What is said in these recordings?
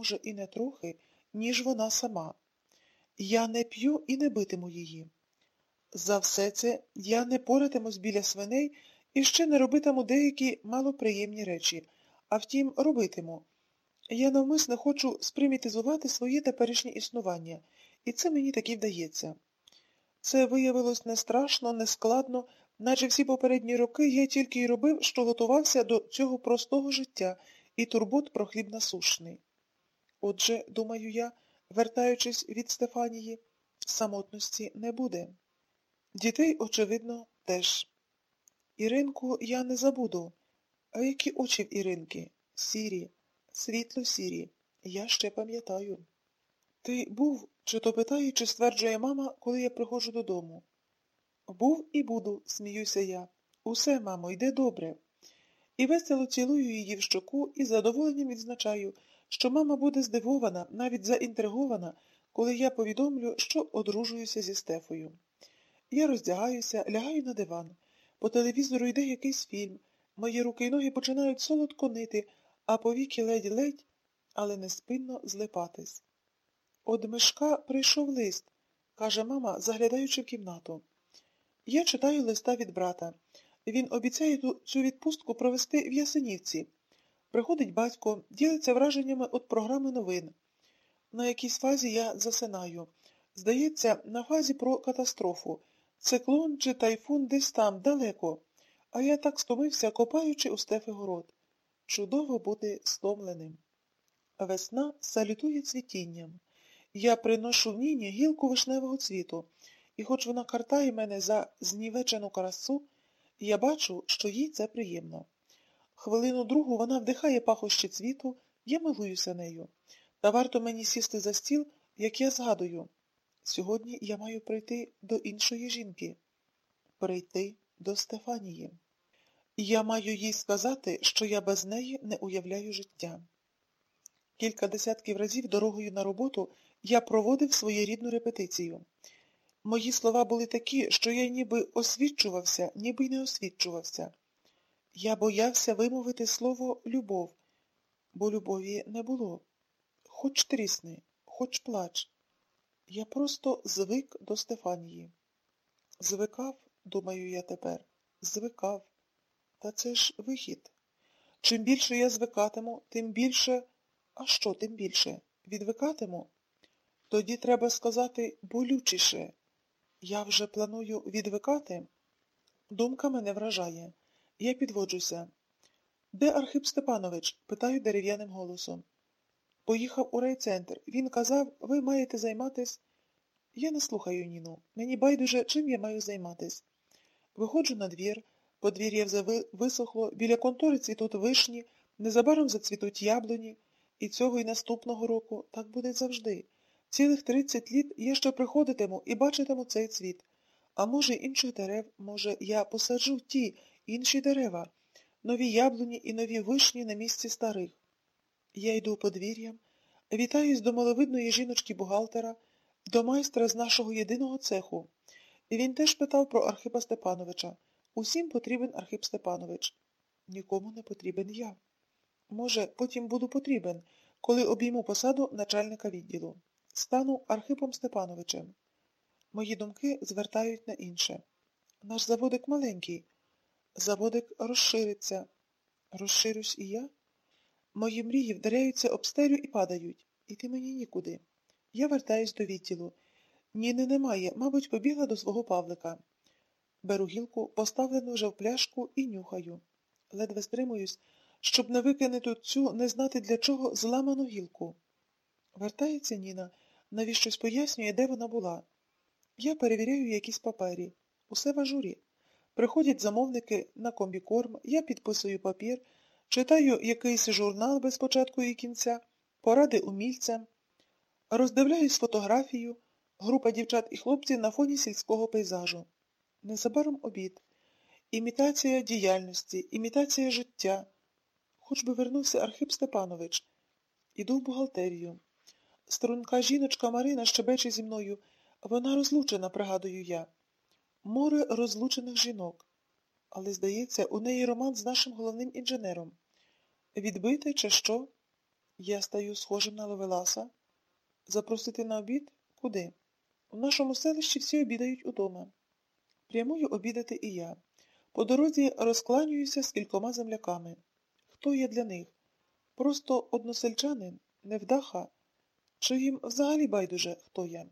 може, і не трохи, ніж вона сама. Я не п'ю і не битиму її. За все це я не поратимусь біля свиней і ще не робитиму деякі малоприємні речі, а втім, робитиму. Я навмисно хочу спримітизувати своє теперішнє існування, і це мені таки вдається. Це виявилось не страшно, не складно, наче всі попередні роки я тільки й робив, що готувався до цього простого життя і турбот про хліб насушний. Отже, думаю я, вертаючись від Стефанії, самотності не буде. Дітей, очевидно, теж. Іринку я не забуду. А які очі в Іринки? Сірі, світло сірі. Я ще пам'ятаю. Ти був, чи то питає, чи стверджує мама, коли я приходжу додому. Був і буду, сміюся я. Усе, мамо, йде добре. І весело цілую її в щоку і задоволенням відзначаю, що мама буде здивована, навіть заінтригована, коли я повідомлю, що одружуюся зі Стефою. Я роздягаюся, лягаю на диван. По телевізору йде якийсь фільм. Мої руки й ноги починають солодко нити, а повіки ледь-ледь, але неспинно злипатись. Од мешка прийшов лист, каже мама, заглядаючи в кімнату. Я читаю листа від брата. Він обіцяє цю відпустку провести в Ясенівці. Приходить батько, ділиться враженнями від програми новин. На якійсь фазі я засинаю. Здається, на фазі про катастрофу. Циклон чи тайфун десь там, далеко. А я так стомився, копаючи у стефи город. Чудово бути стомленим. Весна салютує цвітінням. Я приношу ніні гілку вишневого цвіту, і хоч вона картає мене за знівечену красу, я бачу, що їй це приємно. Хвилину другу вона вдихає пахощі цвіту, я милуюся нею. Та варто мені сісти за стіл, як я згадую. Сьогодні я маю прийти до іншої жінки, прийти до Стефанії. Я маю їй сказати, що я без неї не уявляю життя. Кілька десятків разів дорогою на роботу я проводив своєрідну репетицію. Мої слова були такі, що я ніби освічувався, ніби й не освічувався. Я боявся вимовити слово любов, бо любові не було. Хоч трісни, хоч плач. Я просто звик до Стефанії. Звикав, думаю я тепер, звикав. Та це ж вихід. Чим більше я звикатиму, тим більше. А що тим більше? Відвикатиму? Тоді треба сказати болючіше. Я вже планую відвикати. Думка мене вражає. Я підводжуся. Де Архип Степанович? питаю дерев'яним голосом. Поїхав у райцентр. Він казав, ви маєте займатись. Я не слухаю Ніну. Мені байдуже, чим я маю займатись. Виходжу на двір, подвір'я вже висохло, біля контори цвітуть вишні, незабаром зацвітуть яблуні, і цього і наступного року так буде завжди. Цілих тридцять літ я ще приходитиму і бачитиму цей цвіт. А може, інших дерев, може, я посаджу ті інші дерева, нові яблуні і нові вишні на місці старих. Я йду подвір'ям, вітаюсь до маловидної жіночки бухгалтера, до майстра з нашого єдиного цеху. Він теж питав про Архипа Степановича. Усім потрібен Архип Степанович. Нікому не потрібен я. Може, потім буду потрібен, коли обійму посаду начальника відділу. Стану Архипом Степановичем. Мої думки звертають на інше. Наш заводик маленький. Заводик розшириться. Розширюсь і я? Мої мрії вдаряються об стелю і падають. Іти мені нікуди. Я вертаюсь до відділу. Ніни немає, мабуть, побігла до свого Павлика. Беру гілку, поставлену вже в пляшку, і нюхаю. Ледве стримуюсь, щоб не викинути цю не знати для чого зламану гілку. Вертається Ніна, навіщось пояснює, де вона була. Я перевіряю якісь папері. Усе в ажурі. Приходять замовники на комбікорм, я підписую папір, читаю якийсь журнал без початку і кінця, поради умільцям, роздивляюсь фотографію, група дівчат і хлопців на фоні сільського пейзажу. Незабаром обід. Імітація діяльності, імітація життя. Хоч би вернувся Архип Степанович. Іду в бухгалтерію. Струнка жіночка Марина щебече зі мною. Вона розлучена, пригадую я. Море розлучених жінок. Але, здається, у неї роман з нашим головним інженером. Відбити, чи що? Я стаю схожим на Ловеласа. Запросити на обід? Куди? У нашому селищі всі обідають удома. Прямую обідати і я. По дорозі розкланююся з кількома земляками. Хто є для них? Просто односельчанин, невдаха, чи їм взагалі байдуже, хто я?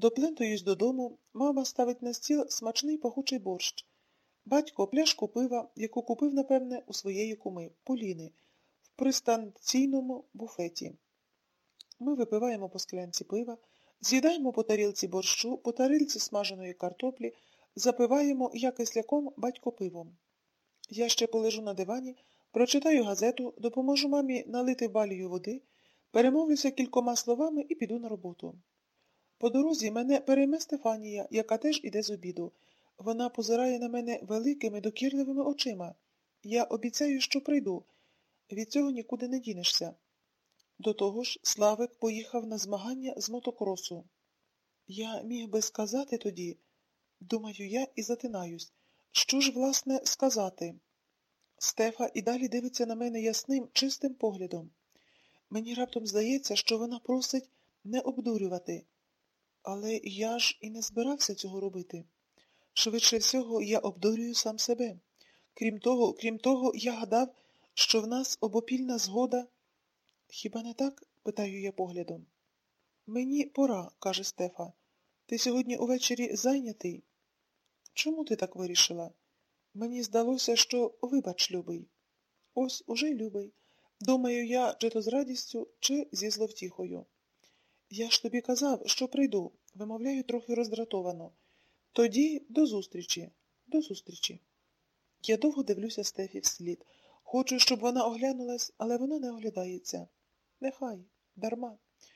Доплентуюсь додому, мама ставить на стіл смачний пахучий борщ. Батько пляшку пива, яку купив, напевне, у своєї куми, Поліни, в пристанційному буфеті. Ми випиваємо по склянці пива, з'їдаємо по тарілці борщу, по тарілці смаженої картоплі, запиваємо я кисляком батько пивом. Я ще полежу на дивані, прочитаю газету, допоможу мамі налити балію води, перемовлюся кількома словами і піду на роботу. По дорозі мене перейме Стефанія, яка теж іде з обіду. Вона позирає на мене великими, докірливими очима. Я обіцяю, що прийду. Від цього нікуди не дінешся. До того ж, Славик поїхав на змагання з мотокросу. Я міг би сказати тоді, думаю я і затинаюсь, що ж, власне, сказати. Стефа і далі дивиться на мене ясним, чистим поглядом. Мені раптом здається, що вона просить не обдурювати. Але я ж і не збирався цього робити. Швидше всього, я обдурюю сам себе. Крім того, крім того, я гадав, що в нас обопільна згода. Хіба не так? питаю я поглядом. Мені пора, каже Стефа. Ти сьогодні увечері зайнятий? Чому ти так вирішила? Мені здалося, що вибач, любий. Ось уже любий. Думаю я, чи то з радістю, чи зі зловтіхою. Я ж тобі казав, що прийду, вимовляю трохи роздратовано. Тоді до зустрічі, до зустрічі. Я довго дивлюся Стефі вслід. Хочу, щоб вона оглянулась, але вона не оглядається. Нехай, дарма.